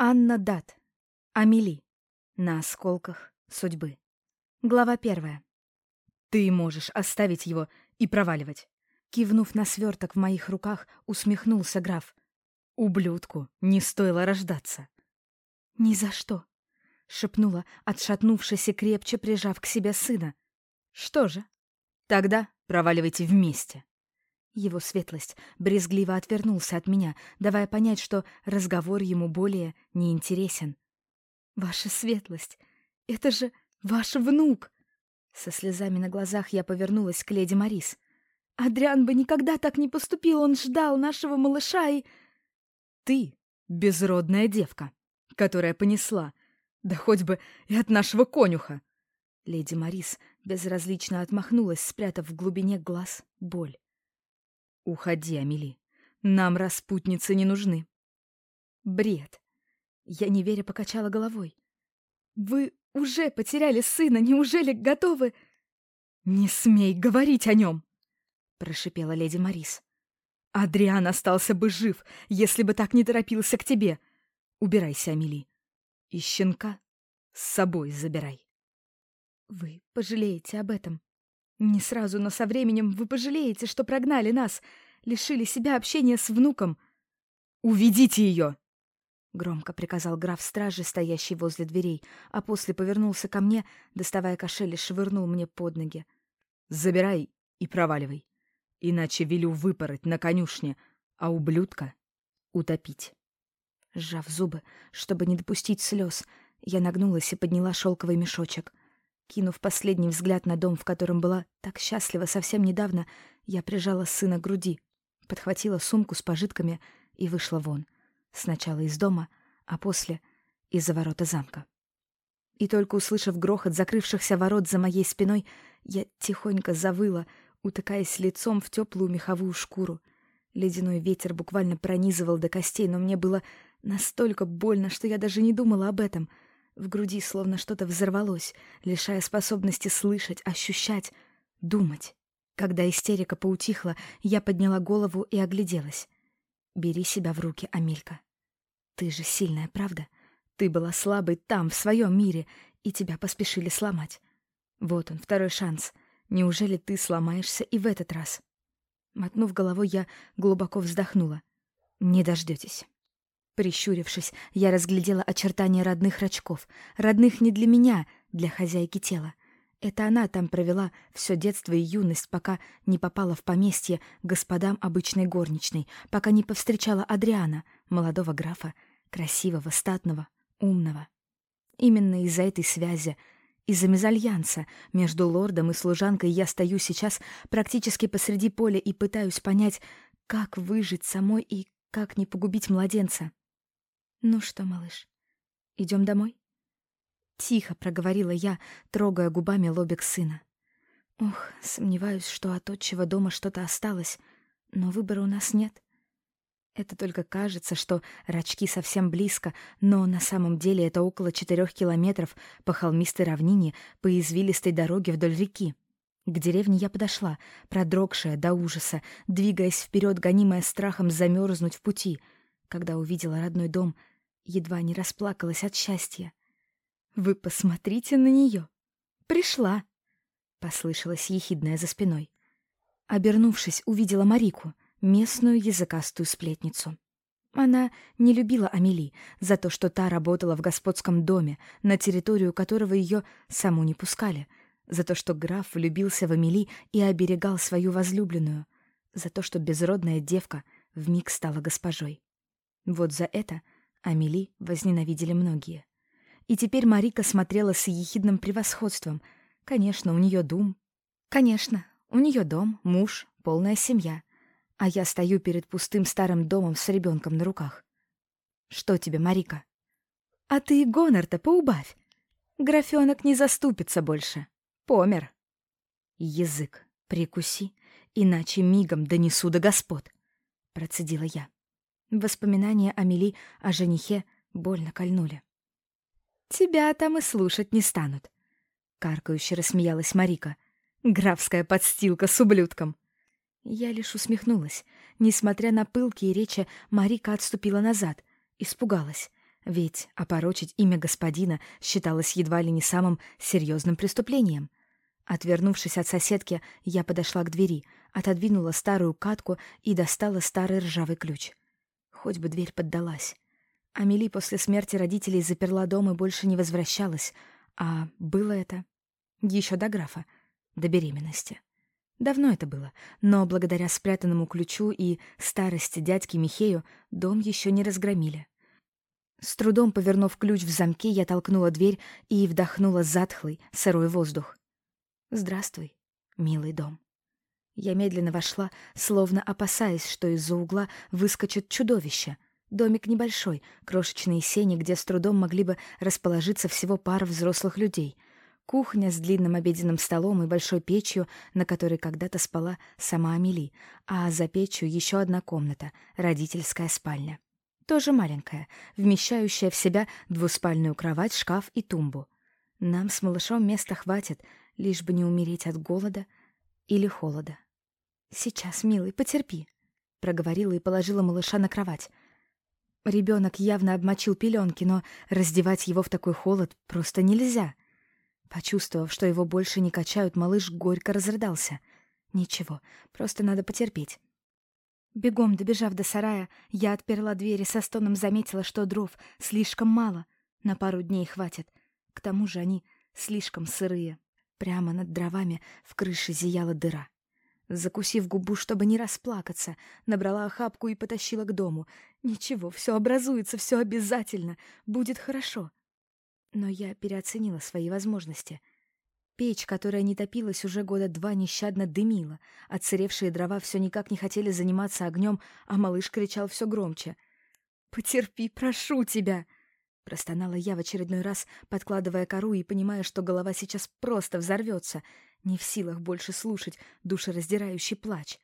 Анна Дат. Амели. На осколках судьбы. Глава первая. «Ты можешь оставить его и проваливать». Кивнув на сверток в моих руках, усмехнулся граф. «Ублюдку не стоило рождаться». «Ни за что», — шепнула, отшатнувшись и крепче прижав к себе сына. «Что же? Тогда проваливайте вместе». Его светлость брезгливо отвернулся от меня, давая понять, что разговор ему более не интересен. «Ваша светлость, это же ваш внук!» Со слезами на глазах я повернулась к леди Марис. «Адриан бы никогда так не поступил, он ждал нашего малыша и...» «Ты — безродная девка, которая понесла, да хоть бы и от нашего конюха!» Леди Марис безразлично отмахнулась, спрятав в глубине глаз боль. «Уходи, Амели. Нам распутницы не нужны». «Бред!» Я неверя покачала головой. «Вы уже потеряли сына, неужели готовы...» «Не смей говорить о нем!» — прошипела леди Марис. «Адриан остался бы жив, если бы так не торопился к тебе. Убирайся, Амели. И щенка с собой забирай». «Вы пожалеете об этом», не сразу, но со временем вы пожалеете, что прогнали нас, лишили себя общения с внуком. «Уведите ее!» Громко приказал граф стражи, стоящий возле дверей, а после повернулся ко мне, доставая кошель и швырнул мне под ноги. «Забирай и проваливай, иначе велю выпороть на конюшне, а ублюдка утопить». Сжав зубы, чтобы не допустить слез, я нагнулась и подняла шелковый мешочек. Кинув последний взгляд на дом, в котором была так счастлива совсем недавно, я прижала сына к груди, подхватила сумку с пожитками и вышла вон. Сначала из дома, а после — из-за ворота замка. И только услышав грохот закрывшихся ворот за моей спиной, я тихонько завыла, утыкаясь лицом в теплую меховую шкуру. Ледяной ветер буквально пронизывал до костей, но мне было настолько больно, что я даже не думала об этом — в груди словно что-то взорвалось, лишая способности слышать, ощущать, думать. Когда истерика поутихла, я подняла голову и огляделась. «Бери себя в руки, Амелька. Ты же сильная, правда? Ты была слабой там, в своем мире, и тебя поспешили сломать. Вот он, второй шанс. Неужели ты сломаешься и в этот раз?» Мотнув головой, я глубоко вздохнула. «Не дождетесь». Прищурившись, я разглядела очертания родных рачков. Родных не для меня, для хозяйки тела. Это она там провела все детство и юность, пока не попала в поместье господам обычной горничной, пока не повстречала Адриана, молодого графа, красивого, статного, умного. Именно из-за этой связи, из-за мезальянса между лордом и служанкой я стою сейчас практически посреди поля и пытаюсь понять, как выжить самой и как не погубить младенца. «Ну что, малыш, идем домой?» Тихо проговорила я, трогая губами лобик сына. Ох, сомневаюсь, что от отчего дома что-то осталось, но выбора у нас нет. Это только кажется, что рачки совсем близко, но на самом деле это около четырех километров по холмистой равнине по извилистой дороге вдоль реки. К деревне я подошла, продрогшая до ужаса, двигаясь вперед, гонимая страхом замерзнуть в пути — когда увидела родной дом, едва не расплакалась от счастья. «Вы посмотрите на нее! Пришла!» — послышалось ехидное за спиной. Обернувшись, увидела Марику, местную языкастую сплетницу. Она не любила Амели за то, что та работала в господском доме, на территорию которого ее саму не пускали, за то, что граф влюбился в Амели и оберегал свою возлюбленную, за то, что безродная девка вмиг стала госпожой. Вот за это Амели возненавидели многие. И теперь Марика смотрела с ехидным превосходством. Конечно, у нее дом. Конечно, у нее дом, муж, полная семья. А я стою перед пустым старым домом с ребенком на руках. Что тебе, Марика? А ты гонор-то поубавь. Графенок не заступится больше. Помер. Язык прикуси, иначе мигом донесу до господ, процедила я. Воспоминания Амели о женихе больно кольнули. «Тебя там и слушать не станут», — каркающе рассмеялась Марика. «Графская подстилка с ублюдком». Я лишь усмехнулась. Несмотря на пылкие речи, Марика отступила назад, испугалась. Ведь опорочить имя господина считалось едва ли не самым серьезным преступлением. Отвернувшись от соседки, я подошла к двери, отодвинула старую катку и достала старый ржавый ключ. Хоть бы дверь поддалась. Амели после смерти родителей заперла дом и больше не возвращалась, а было это еще до графа, до беременности. Давно это было, но благодаря спрятанному ключу и старости дядьки Михею дом еще не разгромили. С трудом повернув ключ в замке, я толкнула дверь и вдохнула затхлый, сырой воздух. «Здравствуй, милый дом». Я медленно вошла, словно опасаясь, что из-за угла выскочит чудовище. Домик небольшой, крошечные сени, где с трудом могли бы расположиться всего пара взрослых людей. Кухня с длинным обеденным столом и большой печью, на которой когда-то спала сама Амели, а за печью еще одна комната — родительская спальня. Тоже маленькая, вмещающая в себя двуспальную кровать, шкаф и тумбу. Нам с малышом места хватит, лишь бы не умереть от голода или холода. «Сейчас, милый, потерпи», — проговорила и положила малыша на кровать. Ребенок явно обмочил пеленки, но раздевать его в такой холод просто нельзя. Почувствовав, что его больше не качают, малыш горько разрыдался. Ничего, просто надо потерпеть. Бегом добежав до сарая, я отперла дверь и со стоном заметила, что дров слишком мало, на пару дней хватит. К тому же они слишком сырые. Прямо над дровами в крыше зияла дыра. Закусив губу, чтобы не расплакаться, набрала охапку и потащила к дому. Ничего, все образуется, все обязательно, будет хорошо. Но я переоценила свои возможности. Печь, которая не топилась уже года два, нещадно дымила. Отсыревшие дрова все никак не хотели заниматься огнем, а малыш кричал все громче. «Потерпи, прошу тебя!» Простонала я в очередной раз, подкладывая кору и понимая, что голова сейчас просто взорвется, не в силах больше слушать душераздирающий плач.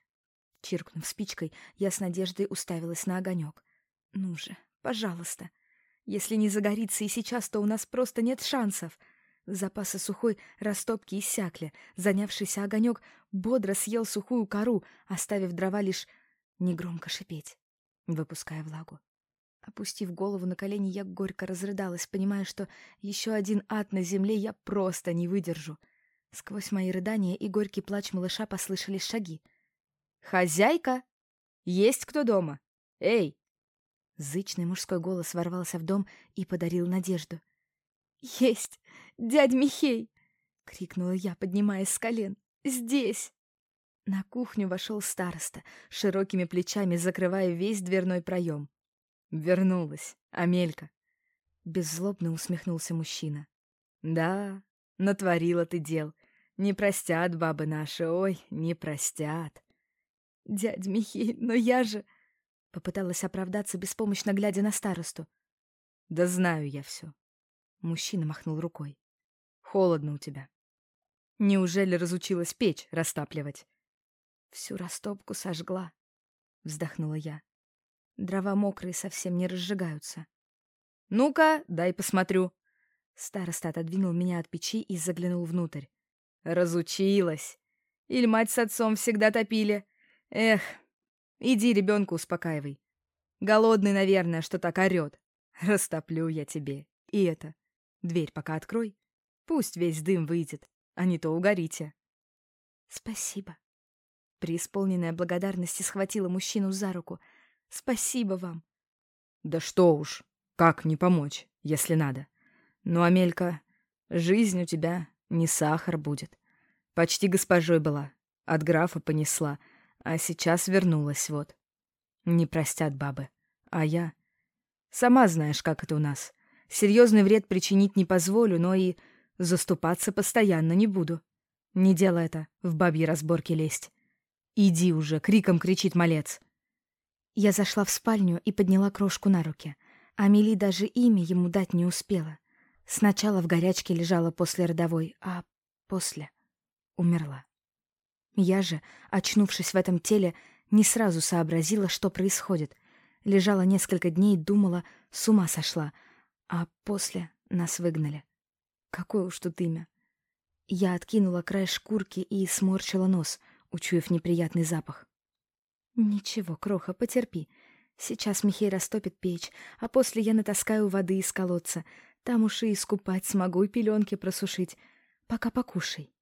Чиркнув спичкой, я с надеждой уставилась на огонек. «Ну же, пожалуйста. Если не загорится и сейчас, то у нас просто нет шансов». Запасы сухой растопки иссякли. Занявшийся огонек бодро съел сухую кору, оставив дрова лишь негромко шипеть, выпуская влагу. Опустив голову на колени, я горько разрыдалась, понимая, что еще один ад на земле я просто не выдержу. Сквозь мои рыдания и горький плач малыша послышались шаги. «Хозяйка! Есть кто дома? Эй!» Зычный мужской голос ворвался в дом и подарил надежду. «Есть! Дядь Михей!» — крикнула я, поднимаясь с колен. «Здесь!» На кухню вошел староста, широкими плечами закрывая весь дверной проем. Вернулась, Амелька. Беззлобно усмехнулся мужчина. Да, натворила ты дел. Не простят бабы наши, ой, не простят. Дядь Михей, но я же... Попыталась оправдаться, беспомощно глядя на старосту. Да знаю я все. Мужчина махнул рукой. Холодно у тебя. Неужели разучилась печь растапливать? Всю растопку сожгла, вздохнула я. Дрова мокрые совсем не разжигаются. «Ну-ка, дай посмотрю». Староста отодвинул меня от печи и заглянул внутрь. «Разучилась. Или мать с отцом всегда топили. Эх, иди ребенка успокаивай. Голодный, наверное, что так орёт. Растоплю я тебе. И это. Дверь пока открой. Пусть весь дым выйдет, а не то угорите». «Спасибо». Преисполненная благодарности схватила мужчину за руку — Спасибо вам. Да что уж, как не помочь, если надо. Ну, Амелька, жизнь у тебя не сахар будет. Почти госпожой была, от графа понесла, а сейчас вернулась вот. Не простят бабы, а я... Сама знаешь, как это у нас. Серьезный вред причинить не позволю, но и заступаться постоянно не буду. Не дело это, в бабьи разборки лезть. «Иди уже!» — криком кричит малец. Я зашла в спальню и подняла крошку на руки. Амели даже имя ему дать не успела. Сначала в горячке лежала после родовой, а после умерла. Я же, очнувшись в этом теле, не сразу сообразила, что происходит. Лежала несколько дней, думала, с ума сошла, а после нас выгнали. Какое уж тут имя. Я откинула край шкурки и сморщила нос, учуяв неприятный запах. «Ничего, Кроха, потерпи. Сейчас Михей растопит печь, а после я натаскаю воды из колодца. Там уши искупать смогу и пеленки просушить. Пока покушай.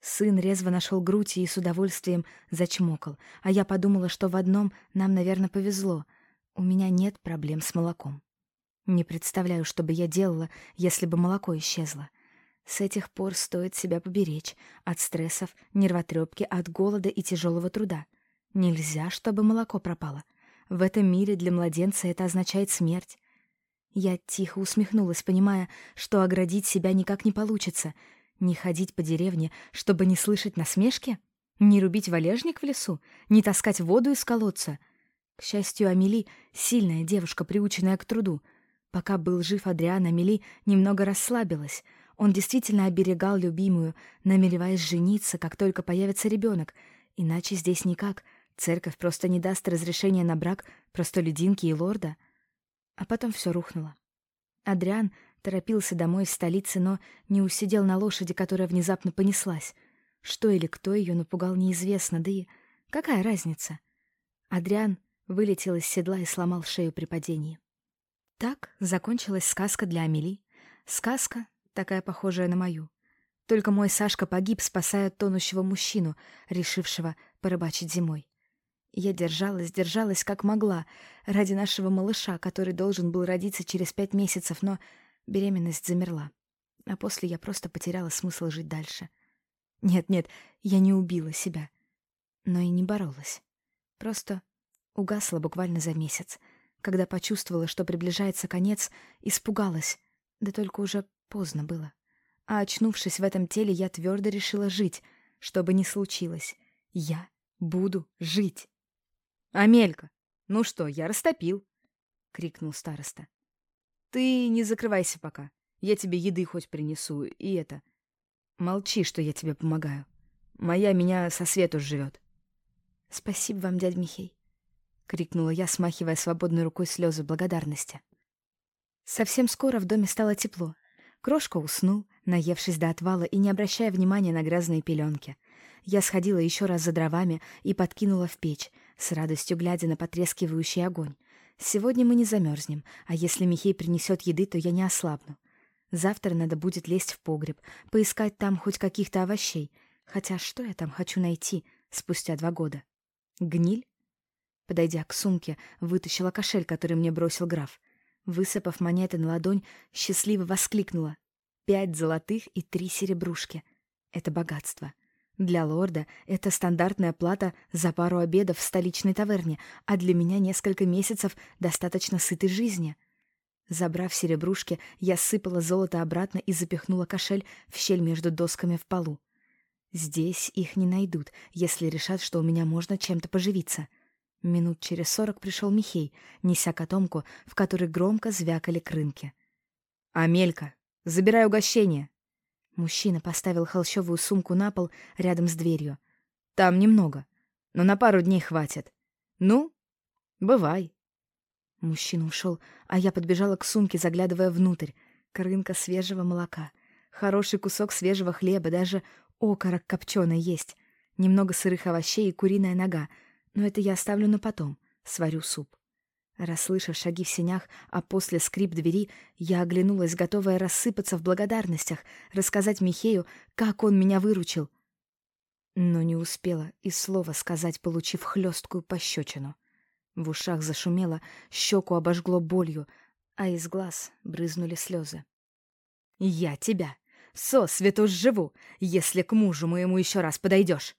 Сын резво нашел грудь и с удовольствием зачмокал, а я подумала, что в одном нам, наверное, повезло. У меня нет проблем с молоком. Не представляю, что бы я делала, если бы молоко исчезло. С этих пор стоит себя поберечь от стрессов, нервотрепки, от голода и тяжелого труда. Нельзя, чтобы молоко пропало. В этом мире для младенца это означает смерть. Я тихо усмехнулась, понимая, что оградить себя никак не получится. Не ходить по деревне, чтобы не слышать насмешки? Не рубить валежник в лесу? Не таскать воду из колодца? К счастью, Амели — сильная девушка, приученная к труду. Пока был жив Адриан, Амели немного расслабилась. Он действительно оберегал любимую, намереваясь жениться, как только появится ребенок. Иначе здесь никак. Церковь просто не даст разрешения на брак простолюдинки и лорда. А потом все рухнуло. Адриан торопился домой из столицы, но не усидел на лошади, которая внезапно понеслась. Что или кто ее напугал, неизвестно, да и какая разница? Адриан вылетел из седла и сломал шею при падении. Так закончилась сказка для Амели. Сказка, такая похожая на мою. Только мой Сашка погиб, спасая тонущего мужчину, решившего порыбачить зимой. Я держалась, держалась как могла, ради нашего малыша, который должен был родиться через пять месяцев, но беременность замерла. А после я просто потеряла смысл жить дальше. Нет-нет, я не убила себя, но и не боролась. Просто угасла буквально за месяц. Когда почувствовала, что приближается конец, испугалась, да только уже поздно было. А очнувшись в этом теле, я твердо решила жить, что бы ни случилось. Я буду жить. «Амелька, ну что, я растопил!» — крикнул староста. «Ты не закрывайся пока. Я тебе еды хоть принесу, и это... Молчи, что я тебе помогаю. Моя меня со свету живет. «Спасибо вам, дядь Михей!» — крикнула я, смахивая свободной рукой слезы благодарности. Совсем скоро в доме стало тепло. Крошка уснул, наевшись до отвала и не обращая внимания на грязные пеленки. Я сходила еще раз за дровами и подкинула в печь, с радостью глядя на потрескивающий огонь. Сегодня мы не замерзнем, а если Михей принесет еды, то я не ослабну. Завтра надо будет лезть в погреб, поискать там хоть каких-то овощей. Хотя что я там хочу найти спустя два года? Гниль? Подойдя к сумке, вытащила кошель, который мне бросил граф. Высыпав монеты на ладонь, счастливо воскликнула. Пять золотых и три серебрушки. Это богатство. Для лорда это стандартная плата за пару обедов в столичной таверне, а для меня несколько месяцев достаточно сытой жизни. Забрав серебрушки, я сыпала золото обратно и запихнула кошель в щель между досками в полу. Здесь их не найдут, если решат, что у меня можно чем-то поживиться. Минут через сорок пришел Михей, неся котомку, в которой громко звякали крынки. «Амелька, забирай угощение!» Мужчина поставил холщовую сумку на пол рядом с дверью. «Там немного, но на пару дней хватит. Ну, бывай». Мужчина ушел, а я подбежала к сумке, заглядывая внутрь. Крынка свежего молока, хороший кусок свежего хлеба, даже окорок копченый есть, немного сырых овощей и куриная нога, но это я оставлю на потом, сварю суп. Расслышав шаги в сенях, а после скрип двери, я оглянулась, готовая рассыпаться в благодарностях, рассказать Михею, как он меня выручил. Но не успела и слова сказать, получив хлесткую пощечину. В ушах зашумело, щеку обожгло болью, а из глаз брызнули слезы. «Я тебя со свету живу, если к мужу моему еще раз подойдешь!»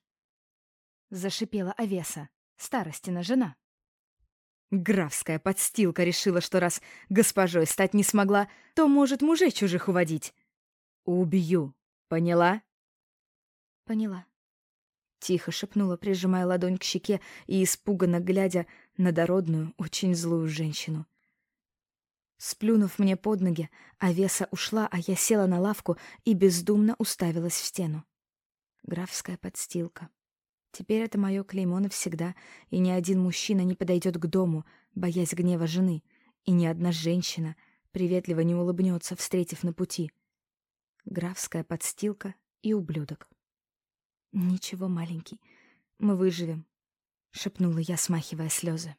Зашипела Овеса, старостина жена. Графская подстилка решила, что раз госпожой стать не смогла, то может мужей чужих уводить. Убью. Поняла? Поняла. Тихо шепнула, прижимая ладонь к щеке и испуганно глядя на дородную, очень злую женщину. Сплюнув мне под ноги, Овеса ушла, а я села на лавку и бездумно уставилась в стену. Графская подстилка. Теперь это мое клеймо навсегда, и ни один мужчина не подойдет к дому, боясь гнева жены, и ни одна женщина приветливо не улыбнется, встретив на пути. Графская подстилка и ублюдок. «Ничего, маленький, мы выживем», — шепнула я, смахивая слезы.